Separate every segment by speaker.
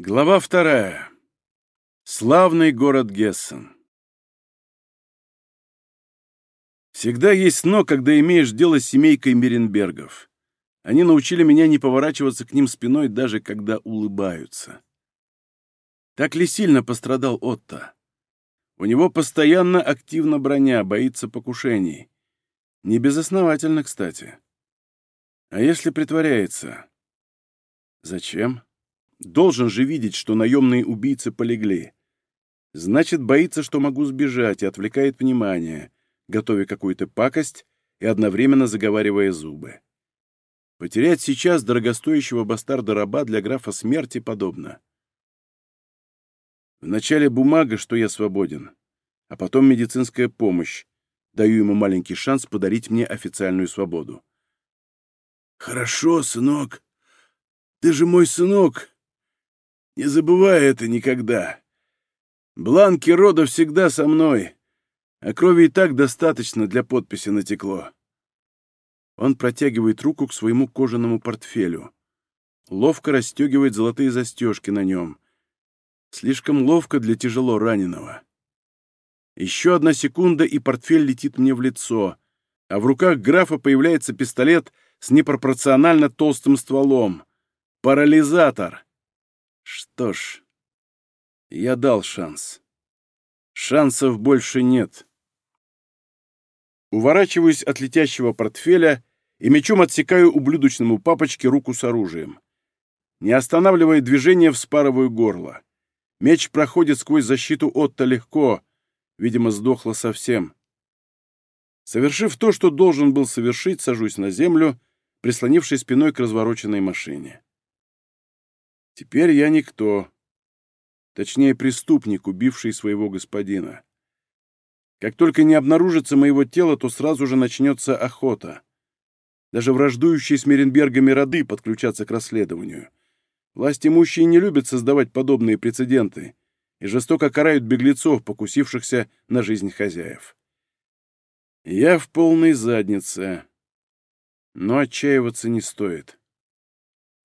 Speaker 1: Глава вторая. Славный город Гессен. Всегда есть но, когда имеешь дело с семейкой Миренбергов. Они научили меня не поворачиваться к ним спиной, даже когда улыбаются. Так ли сильно пострадал Отто? У него постоянно активна броня, боится покушений. Не безосновательно, кстати. А если притворяется? Зачем? Должен же видеть, что наемные убийцы полегли. Значит, боится, что могу сбежать, и отвлекает внимание, готовя какую-то пакость и одновременно заговаривая зубы. Потерять сейчас дорогостоящего бастарда-раба для графа смерти подобно. Вначале бумага, что я свободен, а потом медицинская помощь. Даю ему маленький шанс подарить мне официальную свободу. «Хорошо, сынок. Ты же мой сынок. Не забывай это никогда. Бланки рода всегда со мной, а крови и так достаточно для подписи натекло. Он протягивает руку к своему кожаному портфелю. Ловко расстегивает золотые застежки на нем. Слишком ловко для тяжело раненого. Еще одна секунда, и портфель летит мне в лицо, а в руках графа появляется пистолет с непропорционально толстым стволом. Парализатор. Что ж, я дал шанс. Шансов больше нет. Уворачиваюсь от летящего портфеля и мечом отсекаю ублюдочному папочке руку с оружием. Не останавливая движение, вспарываю горло. Меч проходит сквозь защиту Отто легко, видимо, сдохло совсем. Совершив то, что должен был совершить, сажусь на землю, прислонившись спиной к развороченной машине. Теперь я никто. Точнее, преступник, убивший своего господина. Как только не обнаружится моего тела, то сразу же начнется охота. Даже враждующие с Меренбергами роды подключатся к расследованию. Власть имущие не любят создавать подобные прецеденты и жестоко карают беглецов, покусившихся на жизнь хозяев. Я в полной заднице. Но отчаиваться не стоит.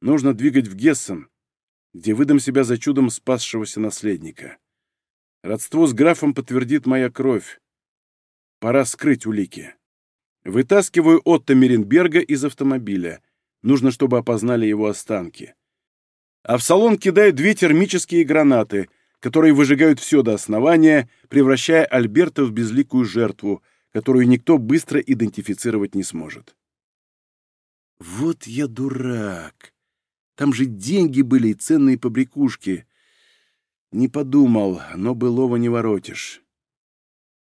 Speaker 1: Нужно двигать в Гессен, где выдам себя за чудом спасшегося наследника. Родство с графом подтвердит моя кровь. Пора скрыть улики. Вытаскиваю Отто Меренберга из автомобиля. Нужно, чтобы опознали его останки. А в салон кидаю две термические гранаты, которые выжигают все до основания, превращая Альберта в безликую жертву, которую никто быстро идентифицировать не сможет. Вот я дурак. Там же деньги были и ценные побрякушки. Не подумал, но былого не воротишь.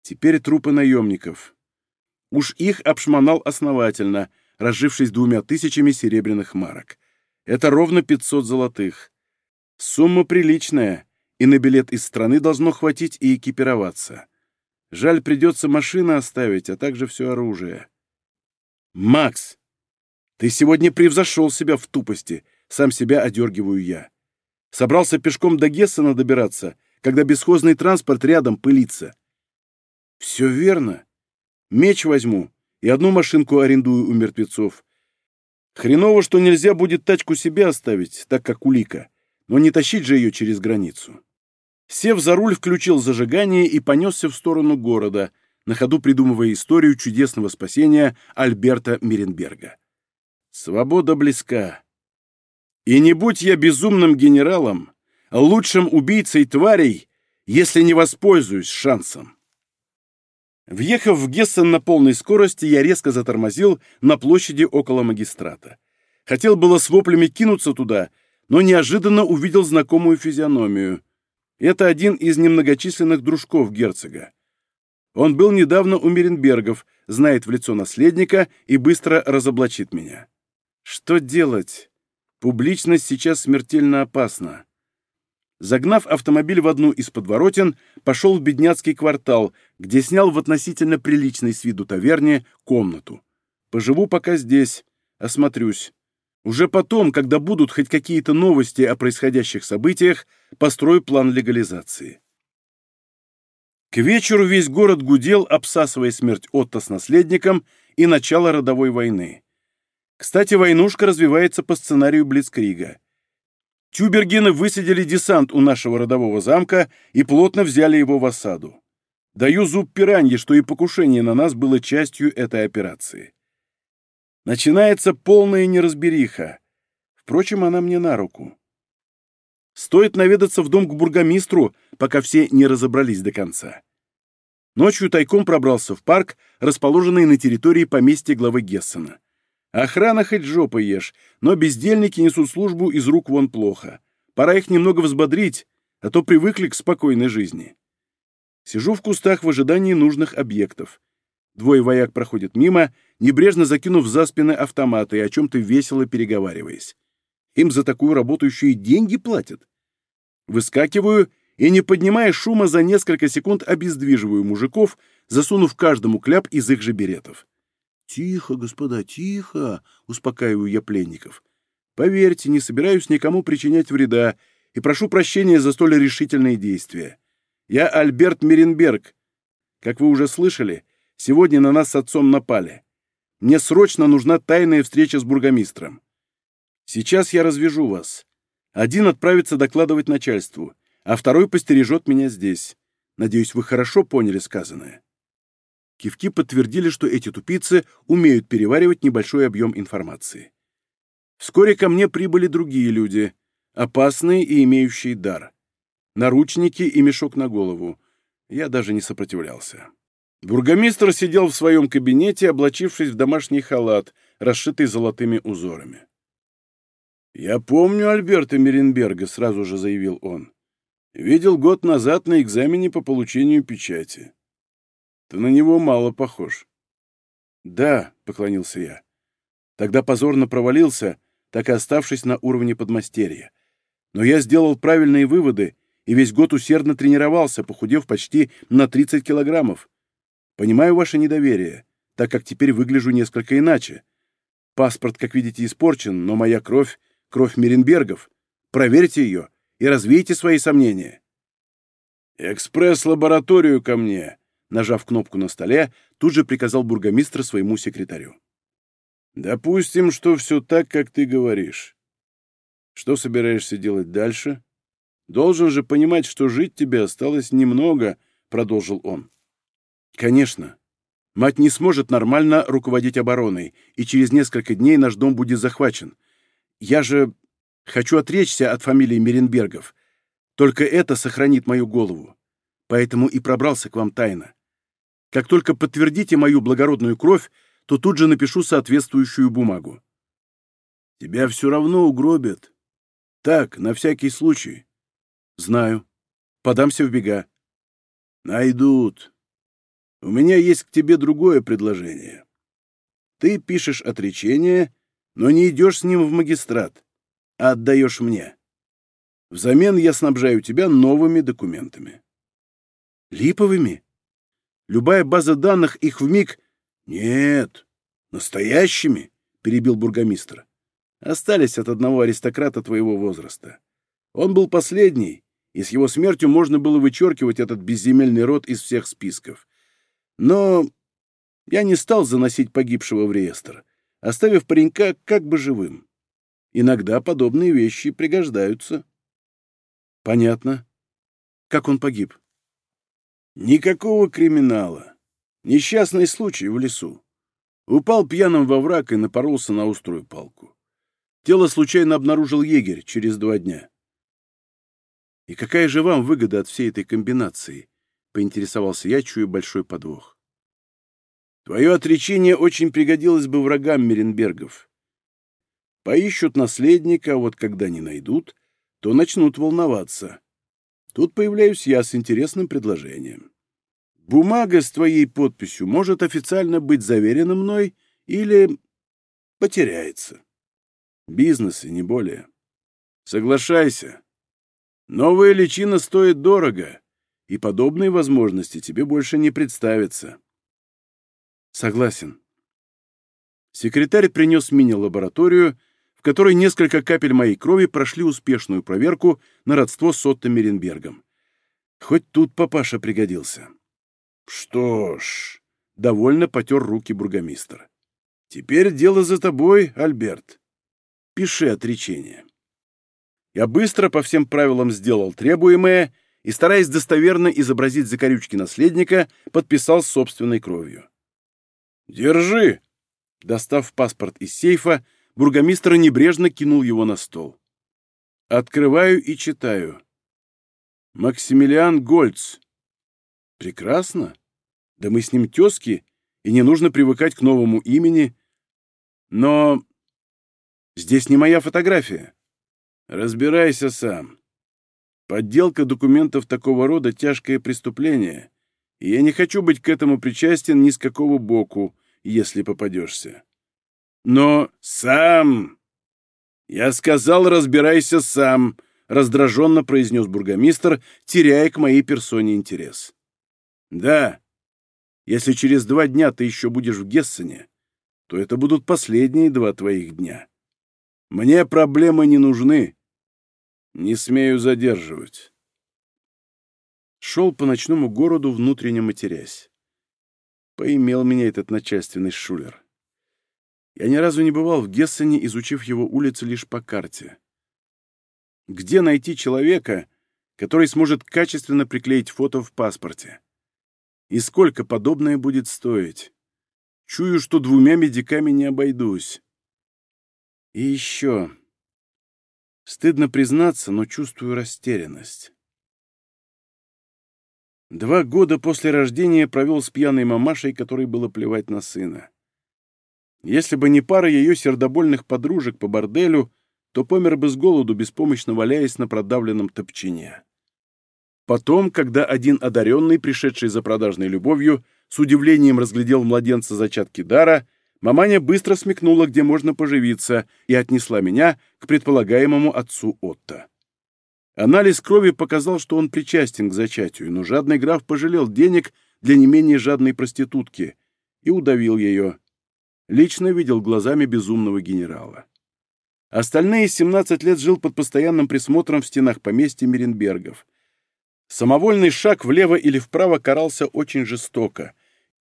Speaker 1: Теперь трупы наемников. Уж их обшмонал основательно, разжившись двумя тысячами серебряных марок. Это ровно 500 золотых. Сумма приличная, и на билет из страны должно хватить и экипироваться. Жаль, придется машины оставить, а также все оружие. «Макс, ты сегодня превзошел себя в тупости», сам себя одергиваю я. Собрался пешком до Гессена добираться, когда бесхозный транспорт рядом пылится. Все верно. Меч возьму и одну машинку арендую у мертвецов. Хреново, что нельзя будет тачку себе оставить, так как улика, но не тащить же ее через границу. Сев за руль, включил зажигание и понесся в сторону города, на ходу придумывая историю чудесного спасения Альберта Миренберга. Свобода близка. И не будь я безумным генералом, лучшим убийцей тварей, если не воспользуюсь шансом. Въехав в Гессен на полной скорости, я резко затормозил на площади около магистрата. Хотел было с воплями кинуться туда, но неожиданно увидел знакомую физиономию. Это один из немногочисленных дружков герцога. Он был недавно у Миренбергов, знает в лицо наследника и быстро разоблачит меня. Что делать? Публичность сейчас смертельно опасна. Загнав автомобиль в одну из подворотен, пошел в бедняцкий квартал, где снял в относительно приличной с виду таверне комнату. Поживу пока здесь, осмотрюсь. Уже потом, когда будут хоть какие-то новости о происходящих событиях, построю план легализации. К вечеру весь город гудел, обсасывая смерть Отто с наследником и начало родовой войны. Кстати, войнушка развивается по сценарию Блицкрига. Тюбергены высадили десант у нашего родового замка и плотно взяли его в осаду. Даю зуб пиранье, что и покушение на нас было частью этой операции. Начинается полная неразбериха. Впрочем, она мне на руку. Стоит наведаться в дом к бургомистру, пока все не разобрались до конца. Ночью тайком пробрался в парк, расположенный на территории поместья главы Гессена. Охрана хоть жопой ешь, но бездельники несут службу из рук вон плохо. Пора их немного взбодрить, а то привыкли к спокойной жизни. Сижу в кустах в ожидании нужных объектов. Двое вояк проходят мимо, небрежно закинув за спины автоматы и о чем-то весело переговариваясь. Им за такую работу еще и деньги платят. Выскакиваю и, не поднимая шума, за несколько секунд обездвиживаю мужиков, засунув каждому кляп из их же беретов. «Тихо, господа, тихо!» — успокаиваю я пленников. «Поверьте, не собираюсь никому причинять вреда и прошу прощения за столь решительные действия. Я Альберт Меренберг. Как вы уже слышали, сегодня на нас с отцом напали. Мне срочно нужна тайная встреча с бургомистром. Сейчас я развяжу вас. Один отправится докладывать начальству, а второй постережет меня здесь. Надеюсь, вы хорошо поняли сказанное». Кивки подтвердили, что эти тупицы умеют переваривать небольшой объем информации. Вскоре ко мне прибыли другие люди, опасные и имеющие дар. Наручники и мешок на голову. Я даже не сопротивлялся. Бургомистр сидел в своем кабинете, облачившись в домашний халат, расшитый золотыми узорами. «Я помню Альберта Меренберга», — сразу же заявил он. «Видел год назад на экзамене по получению печати. Ты на него мало похож. Да, поклонился я. Тогда позорно провалился, так и оставшись на уровне подмастерья. Но я сделал правильные выводы и весь год усердно тренировался, похудев почти на 30 килограммов. Понимаю ваше недоверие, так как теперь выгляжу несколько иначе. Паспорт, как видите, испорчен, но моя кровь — кровь Меренбергов. Проверьте ее и развейте свои сомнения. «Экспресс-лабораторию ко мне!» Нажав кнопку на столе, тут же приказал бургомистр своему секретарю. «Допустим, что все так, как ты говоришь. Что собираешься делать дальше? Должен же понимать, что жить тебе осталось немного», — продолжил он. «Конечно. Мать не сможет нормально руководить обороной, и через несколько дней наш дом будет захвачен. Я же хочу отречься от фамилии Меренбергов. Только это сохранит мою голову. Поэтому и пробрался к вам тайно. Как только подтвердите мою благородную кровь, то тут же напишу соответствующую бумагу. Тебя все равно угробят. Так, на всякий случай. Знаю. Подамся в бега. Найдут. У меня есть к тебе другое предложение. Ты пишешь отречение, но не идешь с ним в магистрат, а отдаешь мне. Взамен я снабжаю тебя новыми документами. Липовыми? Любая база данных их в миг... Нет, настоящими, перебил бургомистр. Остались от одного аристократа твоего возраста. Он был последний, и с его смертью можно было вычеркивать этот безземельный род из всех списков. Но я не стал заносить погибшего в реестр, оставив паренька как бы живым. Иногда подобные вещи пригождаются. Понятно. Как он погиб? Никакого криминала. Несчастный случай в лесу. Упал пьяным во враг и напоролся на острую палку. Тело случайно обнаружил егерь через два дня. «И какая же вам выгода от всей этой комбинации?» — поинтересовался я, чуя большой подвох. «Твое отречение очень пригодилось бы врагам Меренбергов. Поищут наследника, а вот когда не найдут, то начнут волноваться. Тут появляюсь я с интересным предложением. Бумага с твоей подписью может официально быть заверена мной или потеряется. Бизнес и не более. Соглашайся. Новая личина стоит дорого, и подобные возможности тебе больше не представятся. Согласен. Секретарь принес мини-лабораторию, в которой несколько капель моей крови прошли успешную проверку на родство с Отто Меренбергом. Хоть тут папаша пригодился. Что ж, довольно потер руки бургомистр. Теперь дело за тобой, Альберт. Пиши отречение. Я быстро по всем правилам сделал требуемое и, стараясь достоверно изобразить закорючки наследника, подписал собственной кровью. «Держи!» Достав паспорт из сейфа, бургомистр небрежно кинул его на стол. Открываю и читаю. Максимилиан Гольц. Прекрасно. Да мы с ним тезки, и не нужно привыкать к новому имени. Но здесь не моя фотография. Разбирайся сам. Подделка документов такого рода — тяжкое преступление, и я не хочу быть к этому причастен ни с какого боку, если попадешься. Но сам... Я сказал, разбирайся сам, — раздраженно произнес бургомистр, теряя к моей персоне интерес. Да, если через два дня ты еще будешь в Гессене, то это будут последние два твоих дня. Мне проблемы не нужны. Не смею задерживать. Шел по ночному городу, внутренне матерясь. Поимел меня этот начальственный шулер. Я ни разу не бывал в Гессене, изучив его улицы лишь по карте. Где найти человека, который сможет качественно приклеить фото в паспорте? И сколько подобное будет стоить? Чую, что двумя медиками не обойдусь. И еще. Стыдно признаться, но чувствую растерянность. Два года после рождения провел с пьяной мамашей, которой было плевать на сына. Если бы не пара ее сердобольных подружек по борделю, то помер бы с голоду, беспомощно валяясь на продавленном топчине. Потом, когда один одаренный, пришедший за продажной любовью, с удивлением разглядел младенца зачатки дара, маманя быстро смекнула, где можно поживиться, и отнесла меня к предполагаемому отцу Отто. Анализ крови показал, что он причастен к зачатию, но жадный граф пожалел денег для не менее жадной проститутки и удавил ее. Лично видел глазами безумного генерала. Остальные 17 лет жил под постоянным присмотром в стенах поместья Меренбергов. Самовольный шаг влево или вправо карался очень жестоко,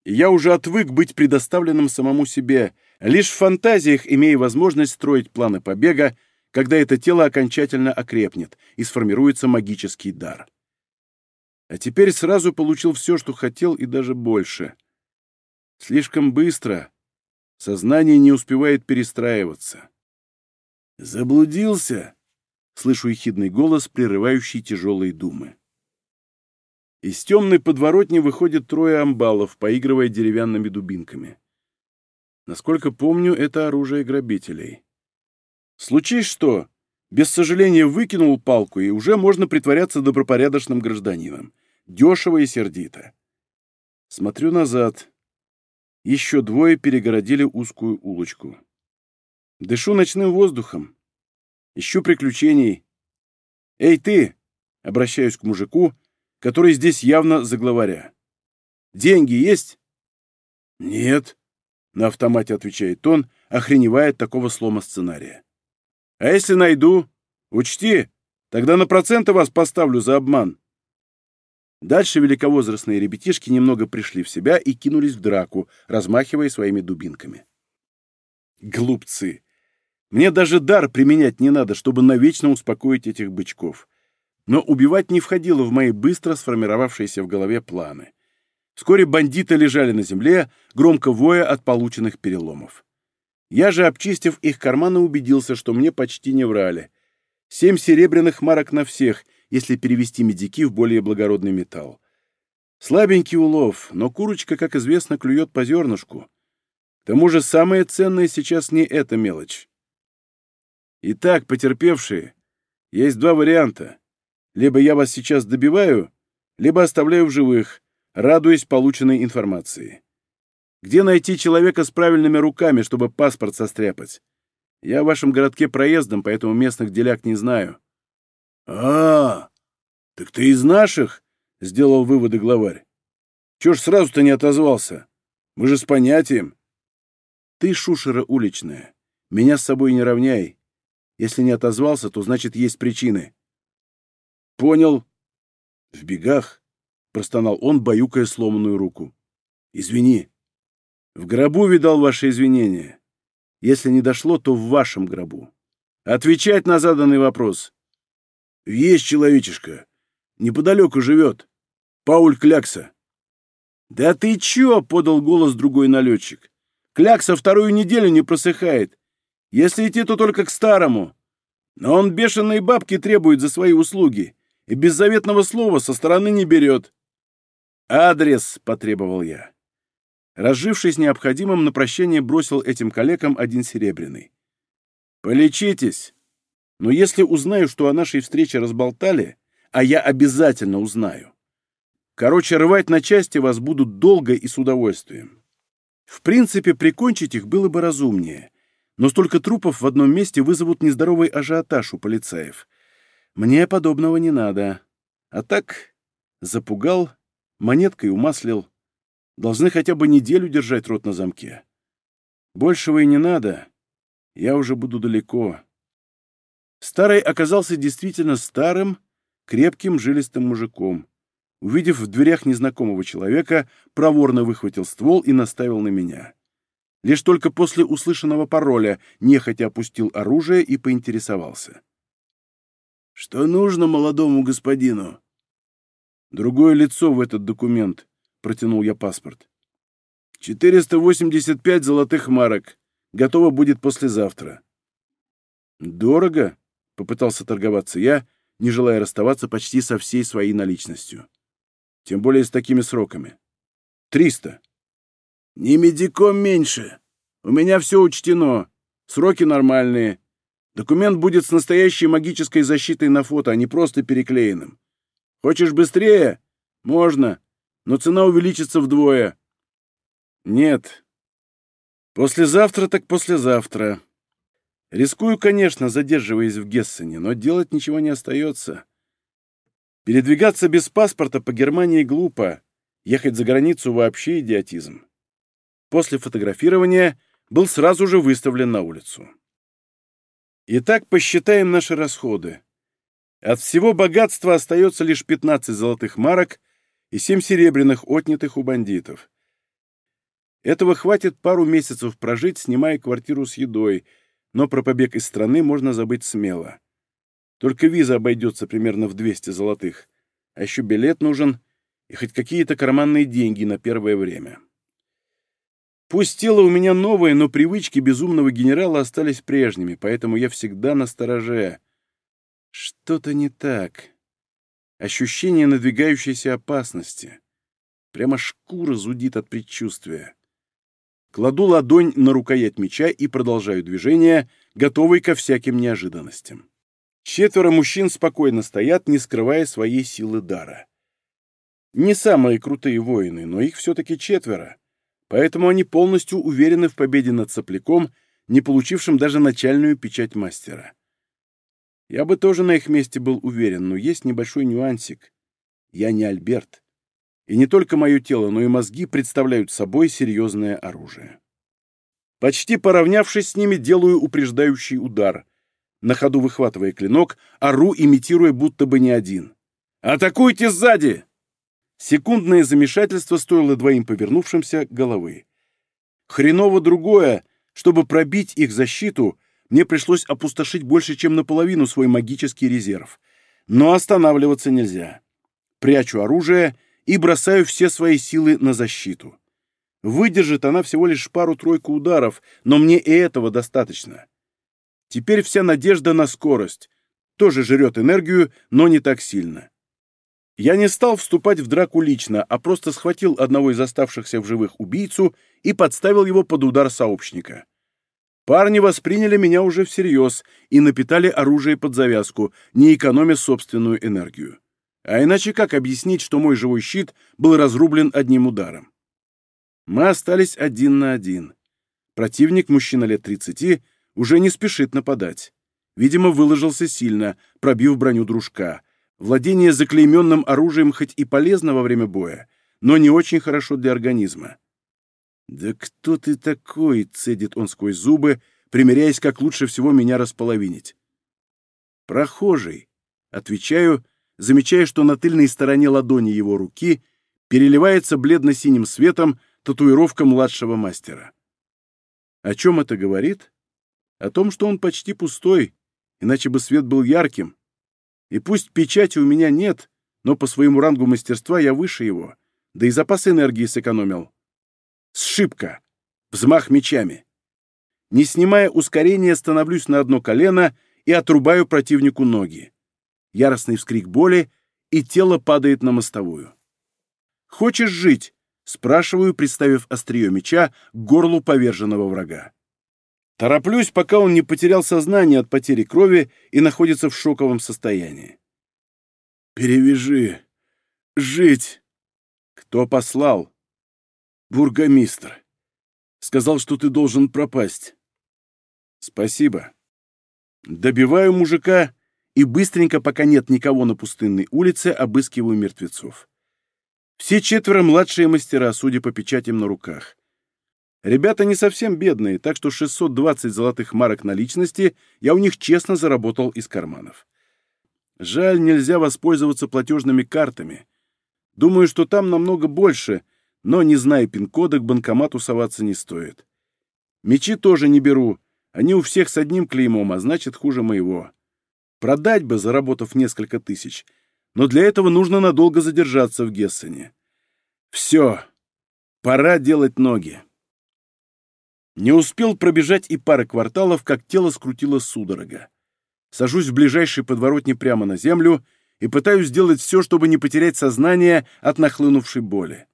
Speaker 1: и я уже отвык быть предоставленным самому себе, лишь в фантазиях имея возможность строить планы побега, когда это тело окончательно окрепнет и сформируется магический дар. А теперь сразу получил все, что хотел, и даже больше. Слишком быстро. Сознание не успевает перестраиваться. «Заблудился?» — слышу ехидный голос, прерывающий тяжелые думы. Из темной подворотни выходит трое амбалов, поигрывая деревянными дубинками. Насколько помню, это оружие грабителей. Случись что, без сожаления выкинул палку, и уже можно притворяться добропорядочным гражданином. Дешево и сердито. Смотрю назад. Еще двое перегородили узкую улочку. Дышу ночным воздухом. Ищу приключений. «Эй, ты!» — обращаюсь к мужику, который здесь явно за главаря. «Деньги есть?» «Нет», — на автомате отвечает он, охреневая от такого слома сценария. «А если найду? Учти, тогда на проценты вас поставлю за обман». Дальше великовозрастные ребятишки немного пришли в себя и кинулись в драку, размахивая своими дубинками. Глупцы! Мне даже дар применять не надо, чтобы навечно успокоить этих бычков но убивать не входило в мои быстро сформировавшиеся в голове планы. Вскоре бандиты лежали на земле, громко воя от полученных переломов. Я же, обчистив их карманы, убедился, что мне почти не врали. Семь серебряных марок на всех, если перевести медики в более благородный металл. Слабенький улов, но курочка, как известно, клюет по зернышку. К тому же самое ценное сейчас не эта мелочь. Итак, потерпевшие, есть два варианта. Либо я вас сейчас добиваю, либо оставляю в живых, радуясь полученной информации. Где найти человека с правильными руками, чтобы паспорт состряпать? Я в вашем городке проездом, поэтому местных деляк не знаю. А, так ты из наших? Сделал выводы главарь. Чего ж сразу-то не отозвался? Мы же с понятием. Ты шушера уличная. Меня с собой не равняй. Если не отозвался, то значит есть причины. «Понял». «В бегах», — простонал он, баюкая сломанную руку. «Извини. В гробу видал ваши извинения. Если не дошло, то в вашем гробу. Отвечать на заданный вопрос. «Есть человечишка. Неподалеку живет. Пауль Клякса». «Да ты чё?» — подал голос другой налетчик. «Клякса вторую неделю не просыхает. Если идти, то только к старому. Но он бешеные бабки требует за свои услуги и беззаветного слова со стороны не берет». «Адрес», — потребовал я. Разжившись необходимым, на прощание бросил этим коллегам один серебряный. «Полечитесь. Но если узнаю, что о нашей встрече разболтали, а я обязательно узнаю. Короче, рвать на части вас будут долго и с удовольствием. В принципе, прикончить их было бы разумнее, но столько трупов в одном месте вызовут нездоровый ажиотаж у полицаев. Мне подобного не надо. А так, запугал, монеткой умаслил. Должны хотя бы неделю держать рот на замке. Большего и не надо. Я уже буду далеко. Старый оказался действительно старым, крепким, жилистым мужиком. Увидев в дверях незнакомого человека, проворно выхватил ствол и наставил на меня. Лишь только после услышанного пароля нехотя опустил оружие и поинтересовался. «Что нужно молодому господину?» «Другое лицо в этот документ», — протянул я паспорт. «485 золотых марок. Готово будет послезавтра». «Дорого?» — попытался торговаться я, не желая расставаться почти со всей своей наличностью. Тем более с такими сроками. «Триста». «Не медиком меньше. У меня все учтено. Сроки нормальные. Документ будет с настоящей магической защитой на фото, а не просто переклеенным. Хочешь быстрее? Можно, но цена увеличится вдвое. Нет. Послезавтра так послезавтра. Рискую, конечно, задерживаясь в Гессене, но делать ничего не остается. Передвигаться без паспорта по Германии глупо. Ехать за границу вообще идиотизм. После фотографирования был сразу же выставлен на улицу. Итак, посчитаем наши расходы. От всего богатства остается лишь 15 золотых марок и 7 серебряных, отнятых у бандитов. Этого хватит пару месяцев прожить, снимая квартиру с едой, но про побег из страны можно забыть смело. Только виза обойдется примерно в 200 золотых, а еще билет нужен и хоть какие-то карманные деньги на первое время. Пусть тело у меня новое, но привычки безумного генерала остались прежними, поэтому я всегда на стороже — что-то не так. Ощущение надвигающейся опасности. Прямо шкура зудит от предчувствия. Кладу ладонь на рукоять меча и продолжаю движение, готовый ко всяким неожиданностям. Четверо мужчин спокойно стоят, не скрывая своей силы дара. Не самые крутые воины, но их все-таки четверо, поэтому они полностью уверены в победе над сопляком, не получившим даже начальную печать мастера. Я бы тоже на их месте был уверен, но есть небольшой нюансик. Я не Альберт. И не только мое тело, но и мозги представляют собой серьезное оружие. Почти поравнявшись с ними, делаю упреждающий удар. На ходу выхватывая клинок, ору, имитируя, будто бы не один. «Атакуйте сзади!» Секундное замешательство стоило двоим повернувшимся головы. Хреново другое, чтобы пробить их защиту — мне пришлось опустошить больше, чем наполовину свой магический резерв. Но останавливаться нельзя. Прячу оружие и бросаю все свои силы на защиту. Выдержит она всего лишь пару-тройку ударов, но мне и этого достаточно. Теперь вся надежда на скорость. Тоже жрет энергию, но не так сильно. Я не стал вступать в драку лично, а просто схватил одного из оставшихся в живых убийцу и подставил его под удар сообщника. Парни восприняли меня уже всерьез и напитали оружие под завязку, не экономя собственную энергию. А иначе как объяснить, что мой живой щит был разрублен одним ударом? Мы остались один на один. Противник, мужчина лет 30, уже не спешит нападать. Видимо, выложился сильно, пробив броню дружка. Владение заклейменным оружием хоть и полезно во время боя, но не очень хорошо для организма. «Да кто ты такой?» — цедит он сквозь зубы, примеряясь, как лучше всего меня располовинить. «Прохожий», — отвечаю, замечая, что на тыльной стороне ладони его руки переливается бледно-синим светом татуировка младшего мастера. О чем это говорит? О том, что он почти пустой, иначе бы свет был ярким. И пусть печати у меня нет, но по своему рангу мастерства я выше его, да и запас энергии сэкономил. Сшибка. Взмах мечами. Не снимая ускорения, становлюсь на одно колено и отрубаю противнику ноги. Яростный вскрик боли, и тело падает на мостовую. «Хочешь жить?» — спрашиваю, приставив острие меча к горлу поверженного врага. Тороплюсь, пока он не потерял сознание от потери крови и находится в шоковом состоянии. «Перевяжи. Жить!» «Кто послал?» «Бургомистр. Сказал, что ты должен пропасть». «Спасибо». Добиваю мужика и быстренько, пока нет никого на пустынной улице, обыскиваю мертвецов. Все четверо младшие мастера, судя по печатям на руках. Ребята не совсем бедные, так что 620 золотых марок наличности я у них честно заработал из карманов. Жаль, нельзя воспользоваться платежными картами. Думаю, что там намного больше, но, не зная пин-кода, к банкомату соваться не стоит. Мечи тоже не беру, они у всех с одним клеймом, а значит, хуже моего. Продать бы, заработав несколько тысяч, но для этого нужно надолго задержаться в Гессене. Все, пора делать ноги. Не успел пробежать и пары кварталов, как тело скрутило судорога. Сажусь в ближайшей подворотне прямо на землю и пытаюсь сделать все, чтобы не потерять сознание от нахлынувшей боли.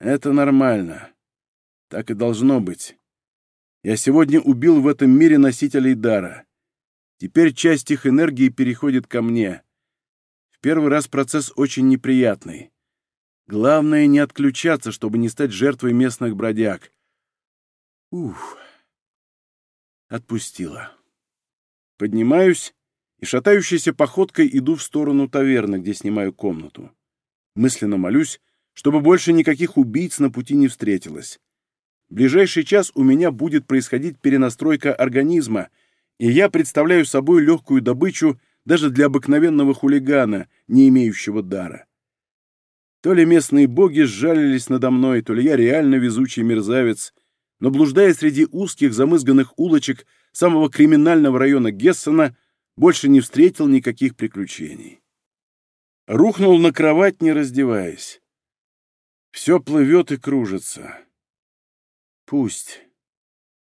Speaker 1: Это нормально. Так и должно быть. Я сегодня убил в этом мире носителей дара. Теперь часть их энергии переходит ко мне. В первый раз процесс очень неприятный. Главное не отключаться, чтобы не стать жертвой местных бродяг. Ух. Отпустила. Поднимаюсь и шатающейся походкой иду в сторону таверны, где снимаю комнату. Мысленно молюсь, чтобы больше никаких убийц на пути не встретилось. В ближайший час у меня будет происходить перенастройка организма, и я представляю собой легкую добычу даже для обыкновенного хулигана, не имеющего дара. То ли местные боги сжалились надо мной, то ли я реально везучий мерзавец, но, блуждая среди узких замызганных улочек самого криминального района Гессена, больше не встретил никаких приключений. Рухнул на кровать, не раздеваясь. Все плывет и кружится. Пусть.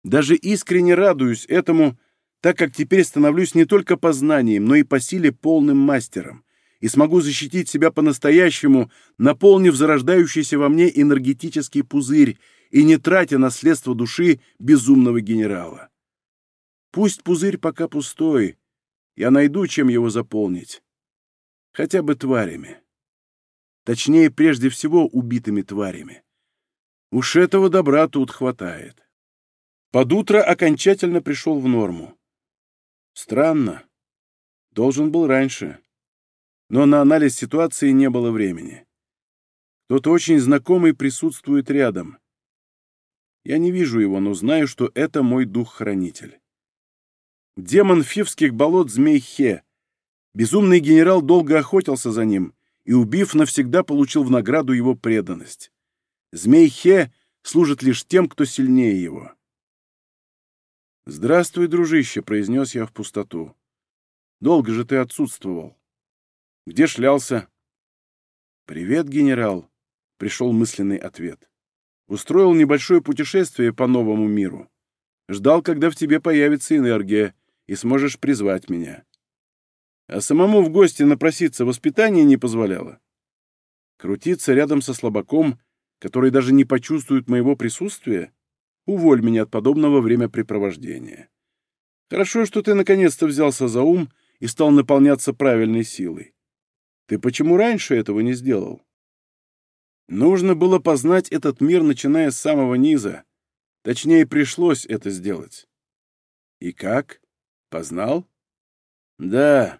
Speaker 1: Даже искренне радуюсь этому, так как теперь становлюсь не только по знаниям, но и по силе полным мастером, и смогу защитить себя по-настоящему, наполнив зарождающийся во мне энергетический пузырь и не тратя наследство души безумного генерала. Пусть пузырь пока пустой, я найду, чем его заполнить. Хотя бы тварями. Точнее, прежде всего, убитыми тварями. Уж этого добра тут хватает. Под утро окончательно пришел в норму. Странно. Должен был раньше. Но на анализ ситуации не было времени. Кто-то очень знакомый присутствует рядом. Я не вижу его, но знаю, что это мой дух-хранитель. Демон фивских болот Змей Хе. Безумный генерал долго охотился за ним и, убив, навсегда получил в награду его преданность. Змей Хе служит лишь тем, кто сильнее его. «Здравствуй, дружище», — произнес я в пустоту. «Долго же ты отсутствовал. Где шлялся?» «Привет, генерал», — пришел мысленный ответ. Устроил небольшое путешествие по новому миру. Ждал, когда в тебе появится энергия, и сможешь призвать меня. А самому в гости напроситься воспитание не позволяло. Крутиться рядом со слабаком, который даже не почувствует моего присутствия, уволь меня от подобного времяпрепровождения. Хорошо, что ты наконец-то взялся за ум и стал наполняться правильной силой. Ты почему раньше этого не сделал? Нужно было познать этот мир, начиная с самого низа. Точнее, пришлось это сделать. И как? Познал? Да.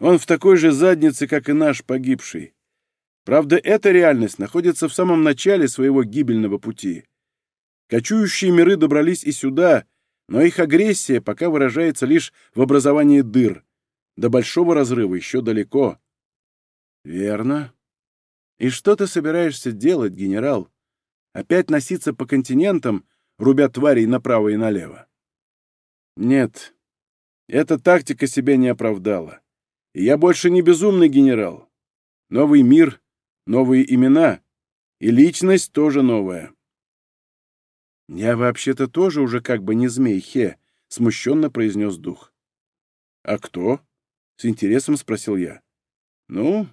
Speaker 1: Он в такой же заднице, как и наш погибший. Правда, эта реальность находится в самом начале своего гибельного пути. Кочующие миры добрались и сюда, но их агрессия пока выражается лишь в образовании дыр. До большого разрыва еще далеко. Верно. И что ты собираешься делать, генерал? Опять носиться по континентам, рубя тварей направо и налево? Нет, эта тактика себя не оправдала. И я больше не безумный генерал. Новый мир, новые имена, и личность тоже новая. «Я вообще-то тоже уже как бы не змей, Хе», — смущенно произнес дух. «А кто?» — с интересом спросил я. «Ну,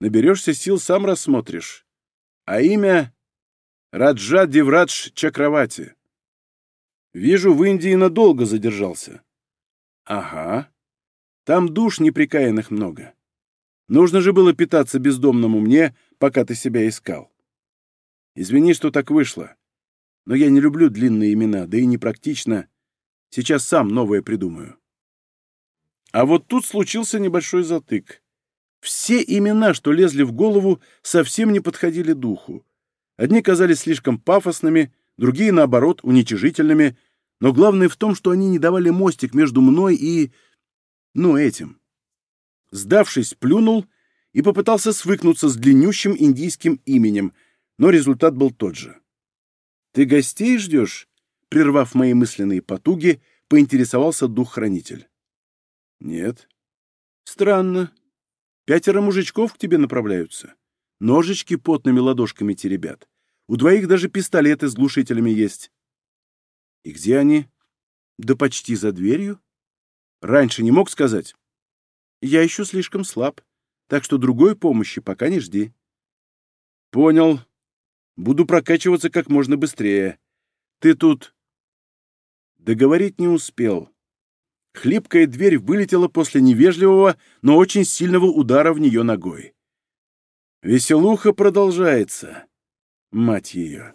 Speaker 1: наберешься сил, сам рассмотришь. А имя — Раджа Деврадж Чакравати. Вижу, в Индии надолго задержался». «Ага. Там душ неприкаянных много. Нужно же было питаться бездомному мне, пока ты себя искал. Извини, что так вышло. Но я не люблю длинные имена, да и непрактично. Сейчас сам новое придумаю. А вот тут случился небольшой затык. Все имена, что лезли в голову, совсем не подходили духу. Одни казались слишком пафосными, другие, наоборот, уничижительными, но главное в том, что они не давали мостик между мной и... ну, этим. Сдавшись, плюнул и попытался свыкнуться с длиннющим индийским именем, но результат был тот же. «Ты гостей ждешь?» Прервав мои мысленные потуги, поинтересовался дух-хранитель. «Нет». «Странно. Пятеро мужичков к тебе направляются. Ножички потными ладошками теребят. У двоих даже пистолеты с глушителями есть». «И где они?» «Да почти за дверью. Раньше не мог сказать?» «Я еще слишком слаб, так что другой помощи пока не жди». «Понял. Буду прокачиваться как можно быстрее. Ты тут...» Договорить не успел. Хлипкая дверь вылетела после невежливого, но очень сильного удара в нее ногой. Веселуха продолжается. Мать ее.